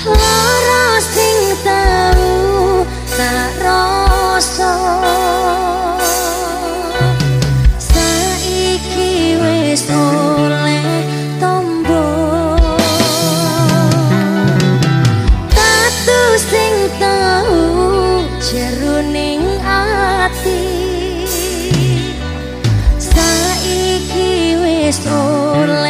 Loro sing tau tak rasa Saiki wis oleh tombo Tatu sing tau jeruning ati Saiki wis Oleh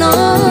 No.